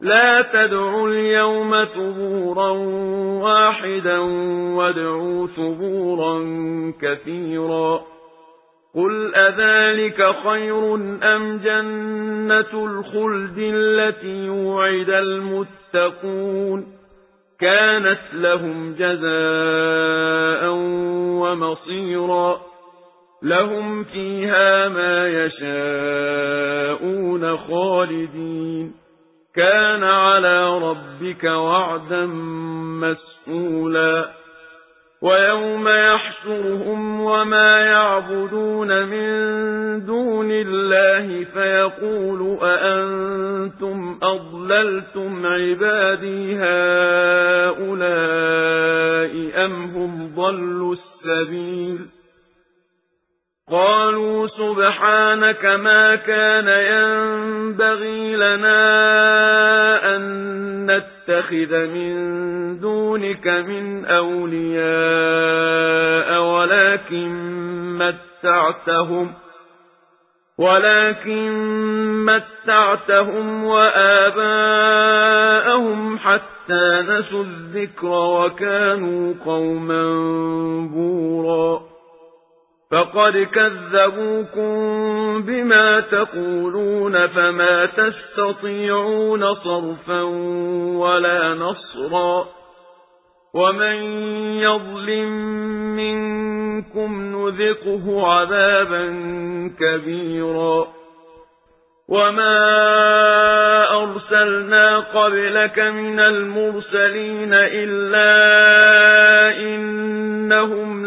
لا تدعوا اليوم ثبورا واحدا وادعوا ثبورا كثيرا. قل أذلك خير أم جنة الخلد التي يوعد المتقون؟ كانت لهم جزاء ومصيرا. لهم فيها ما يشاءون خالدين. كان على ربك وعدا مسئولا ويوم يحشرهم وما يعبدون من دون الله فيقول أأنتم أضللتم عبادي هؤلاء أم هم ضلوا السبيل قالوا سبحانك ما كان ينبغي نتخذ من دونك من أولياء ولكن متعتهم ولكن متعتهم وآباءهم حتى نسوا الذكر وكانوا قوما فقد كذبوكم بما تقولون فما تستطيعون صرفا ولا نصرا ومن يظلم منكم نذقه عذابا كبيرا وما أرسلنا قبلك من المرسلين إلا